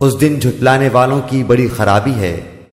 उस दिन झुटलाने वालों की बड़ी खराबी है।